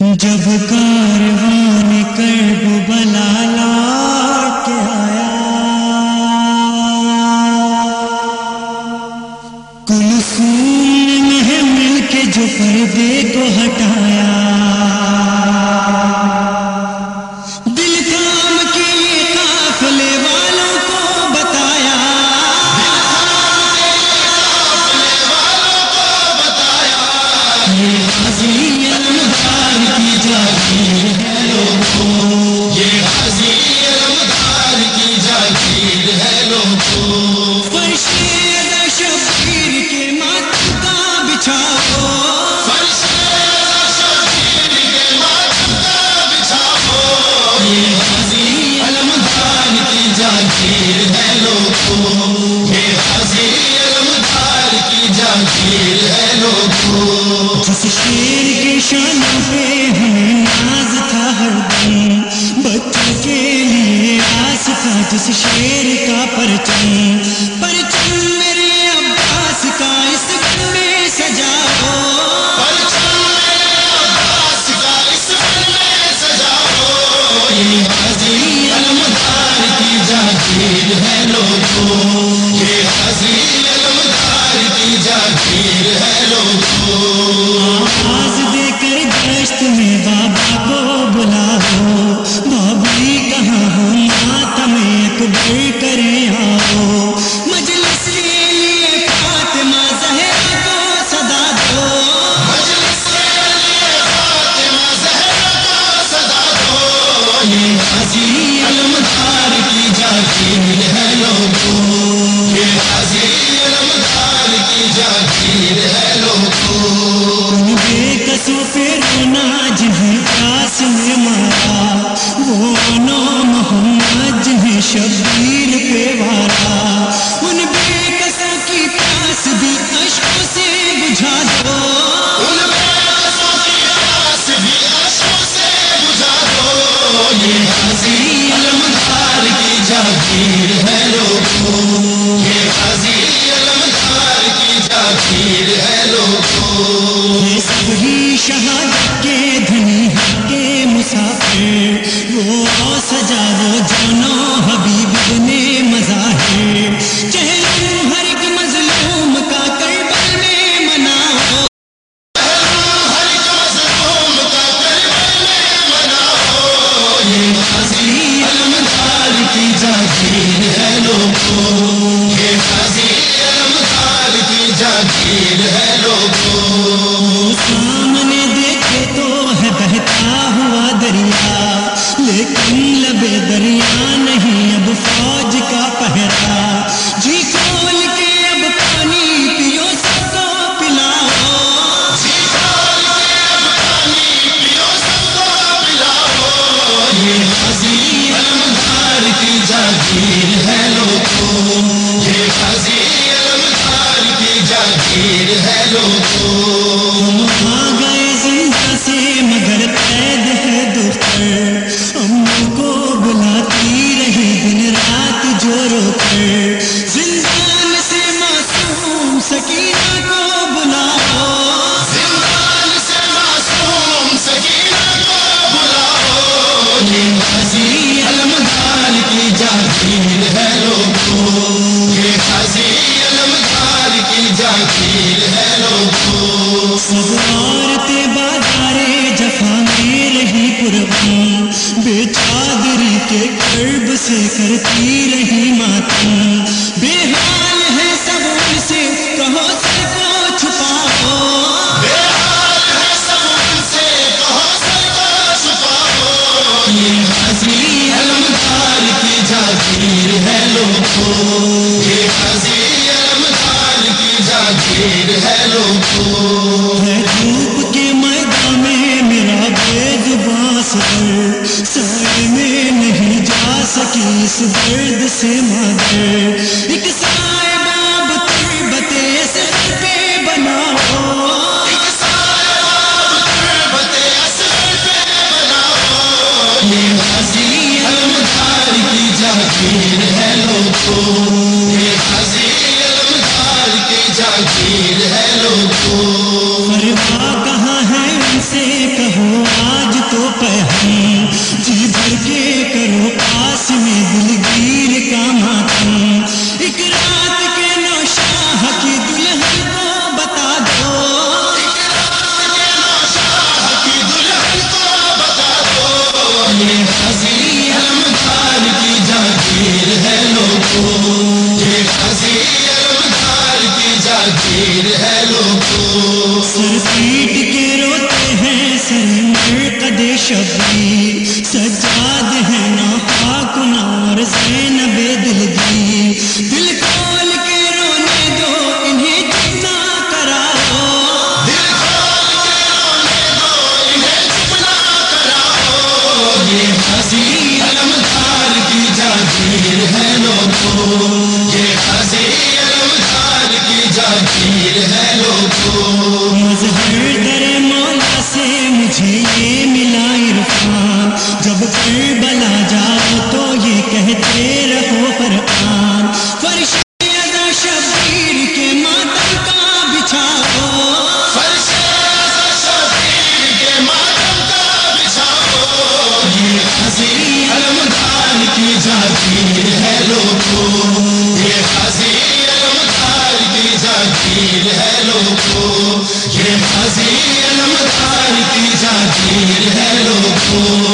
جب کارواں جس شیر کا پرچم کی زندان سے معصوم سکینہ کو بلاؤ زندان سے معصوم سکینہ کو بلاؤ یہ حضی المدان کی جاہیل ہے۔ کرتی رہی ماتم بے حال ہے سب ان سے، کہو سر کو چھپاؤ۔ بے ہے سب کو یہ حاضری علمدار کی جاگیر ہے لوگوں۔ یہ حاضری علمدار کی جاگیر ہے لوگوں۔ سکیں اس درد سے مگر ایک ساتھ جی بھر کے کرو پاس میں دلگیر کا ماتم۔ شبیر سجاد ہے نا پاک نار زینب۔ جاگیر ہے لوگوں، یہ حاضی علمدار کی جاگیر ہے لوگوں، یہ حاضی علمدار کی جاگیر ہے لوگوں۔